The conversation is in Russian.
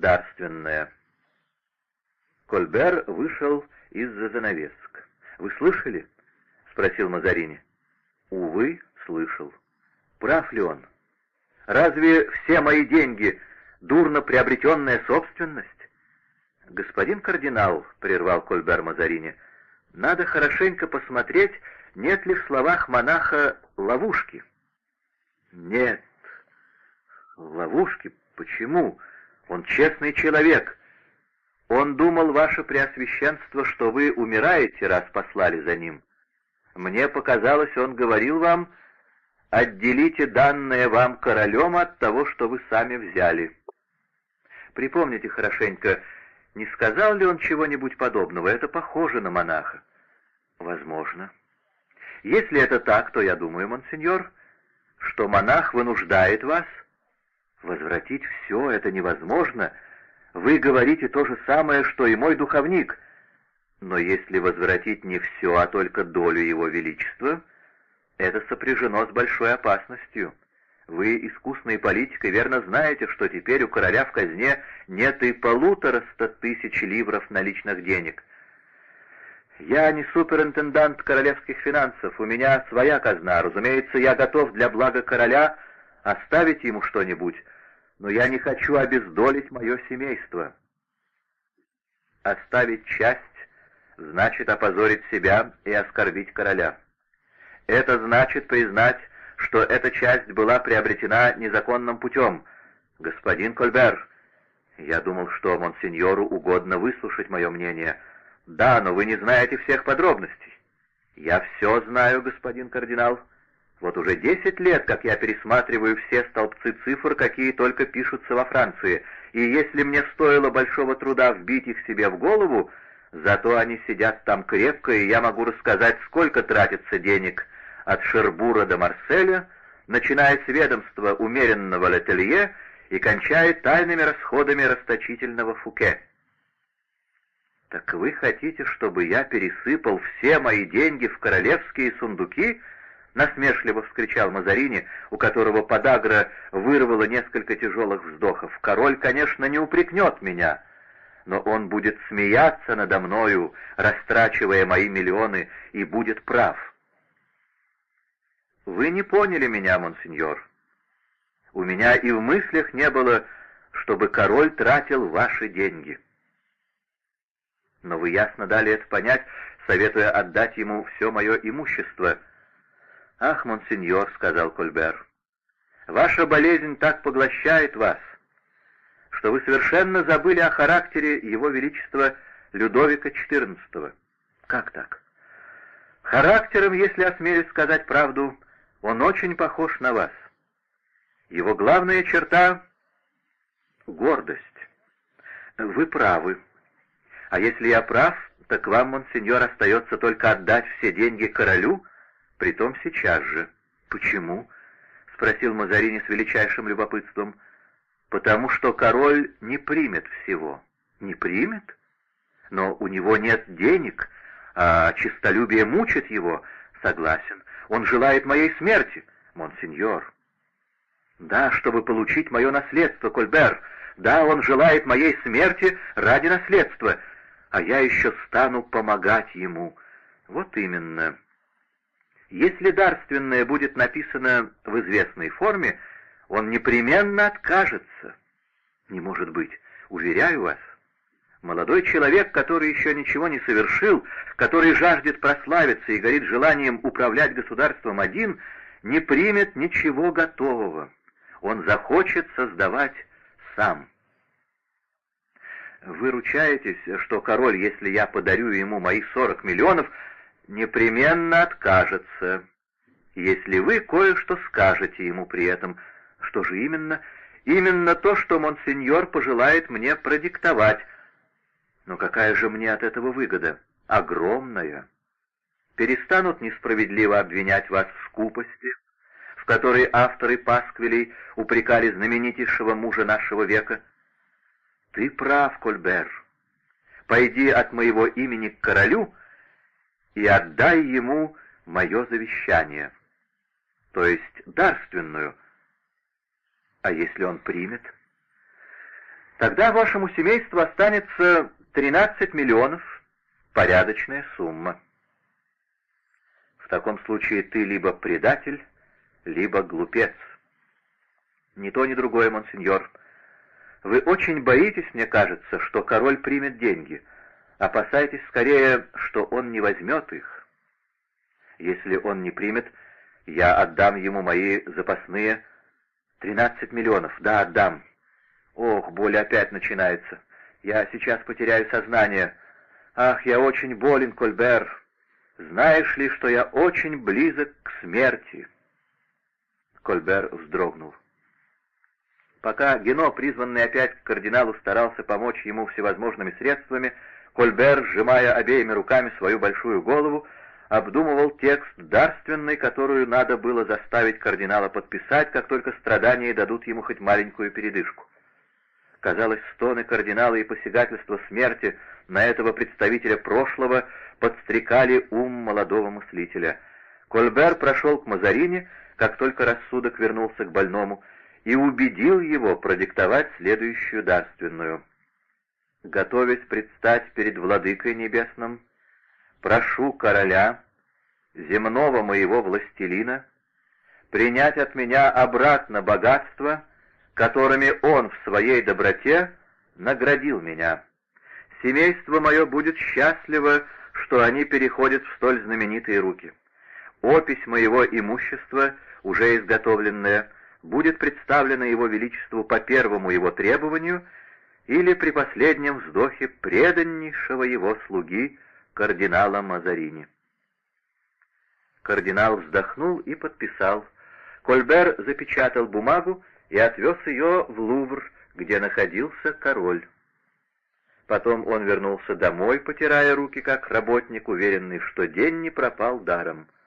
дарственное». Кольбер вышел из-за занавесок. «Вы слышали?» — спросил Мазарини. «Увы, слышал. Прав ли он? Разве все мои деньги — дурно приобретенная собственность?» «Господин кардинал», — прервал Кольбер Мазарини, — «надо хорошенько посмотреть, нет ли в словах монаха ловушки». «Нет. Ловушки? Почему? Он честный человек. Он думал, ваше преосвященство, что вы умираете, раз послали за ним. Мне показалось, он говорил вам, отделите данное вам королем от того, что вы сами взяли. Припомните хорошенько, не сказал ли он чего-нибудь подобного? Это похоже на монаха. Возможно. Если это так, то я думаю, монсеньор, что монах вынуждает вас возвратить все, это невозможно. Вы говорите то же самое, что и мой духовник. Но если возвратить не все, а только долю его величества, это сопряжено с большой опасностью. Вы, искусный политик, и верно знаете, что теперь у короля в казне нет и полутораста тысяч ливров наличных денег. Я не суперинтендант королевских финансов, у меня своя казна. Разумеется, я готов для блага короля оставить ему что-нибудь, но я не хочу обездолить мое семейство. Оставить часть значит опозорить себя и оскорбить короля. Это значит признать, что эта часть была приобретена незаконным путем. Господин Кольбер, я думал, что монсеньору угодно выслушать мое мнение — «Да, но вы не знаете всех подробностей». «Я все знаю, господин кардинал. Вот уже десять лет, как я пересматриваю все столбцы цифр, какие только пишутся во Франции, и если мне стоило большого труда вбить их себе в голову, зато они сидят там крепко, и я могу рассказать, сколько тратится денег от Шербура до Марселя, начиная с ведомства умеренного Летелье и кончая тайными расходами расточительного Фуке». «Так вы хотите, чтобы я пересыпал все мои деньги в королевские сундуки?» — насмешливо вскричал Мазарини, у которого подагра вырвала несколько тяжелых вздохов. «Король, конечно, не упрекнет меня, но он будет смеяться надо мною, растрачивая мои миллионы, и будет прав». «Вы не поняли меня, монсеньор. У меня и в мыслях не было, чтобы король тратил ваши деньги». Но вы ясно дали это понять, советуя отдать ему все мое имущество. «Ах, монсеньор», — сказал Кольбер, — «ваша болезнь так поглощает вас, что вы совершенно забыли о характере его величества Людовика XIV». «Как так?» «Характером, если осмелюсь сказать правду, он очень похож на вас. Его главная черта — гордость. Вы правы». А если я прав, так вам, монсеньор, остается только отдать все деньги королю, притом сейчас же. Почему? — спросил Мазарини с величайшим любопытством. Потому что король не примет всего. Не примет? Но у него нет денег, а честолюбие мучит его. Согласен. Он желает моей смерти, монсеньор. Да, чтобы получить мое наследство, Кольбер. Да, он желает моей смерти ради наследства — а я еще стану помогать ему. Вот именно. Если дарственное будет написано в известной форме, он непременно откажется. Не может быть, уверяю вас. Молодой человек, который еще ничего не совершил, который жаждет прославиться и горит желанием управлять государством один, не примет ничего готового. Он захочет создавать сам. Вы ручаетесь, что король, если я подарю ему мои сорок миллионов, непременно откажется, если вы кое-что скажете ему при этом. Что же именно? Именно то, что монсеньор пожелает мне продиктовать. Но какая же мне от этого выгода? Огромная. Перестанут несправедливо обвинять вас в скупости, в которой авторы пасквилей упрекали знаменитейшего мужа нашего века, «Ты прав, Кольбер. Пойди от моего имени к королю и отдай ему мое завещание, то есть дарственную. А если он примет?» Тогда вашему семейству останется 13 миллионов, порядочная сумма. В таком случае ты либо предатель, либо глупец. Ни то, ни другое, монсеньор. Вы очень боитесь, мне кажется, что король примет деньги. Опасайтесь скорее, что он не возьмет их. Если он не примет, я отдам ему мои запасные тринадцать миллионов. Да, отдам. Ох, боль опять начинается. Я сейчас потеряю сознание. Ах, я очень болен, Кольбер. Знаешь ли, что я очень близок к смерти?» Кольбер вздрогнул. Пока Гено, призванный опять к кардиналу, старался помочь ему всевозможными средствами, Кольбер, сжимая обеими руками свою большую голову, обдумывал текст дарственный, которую надо было заставить кардинала подписать, как только страдания дадут ему хоть маленькую передышку. Казалось, стоны кардинала и посягательство смерти на этого представителя прошлого подстрекали ум молодого мыслителя. Кольбер прошел к Мазарине, как только рассудок вернулся к больному, и убедил его продиктовать следующую дарственную. «Готовясь предстать перед Владыкой Небесным, прошу короля, земного моего властелина, принять от меня обратно богатство, которыми он в своей доброте наградил меня. Семейство мое будет счастливо, что они переходят в столь знаменитые руки. Опись моего имущества, уже изготовленная, будет представлена его величеству по первому его требованию или при последнем вздохе преданнейшего его слуги кардинала Мазарини. Кардинал вздохнул и подписал. Кольбер запечатал бумагу и отвез ее в Лувр, где находился король. Потом он вернулся домой, потирая руки, как работник, уверенный, что день не пропал даром —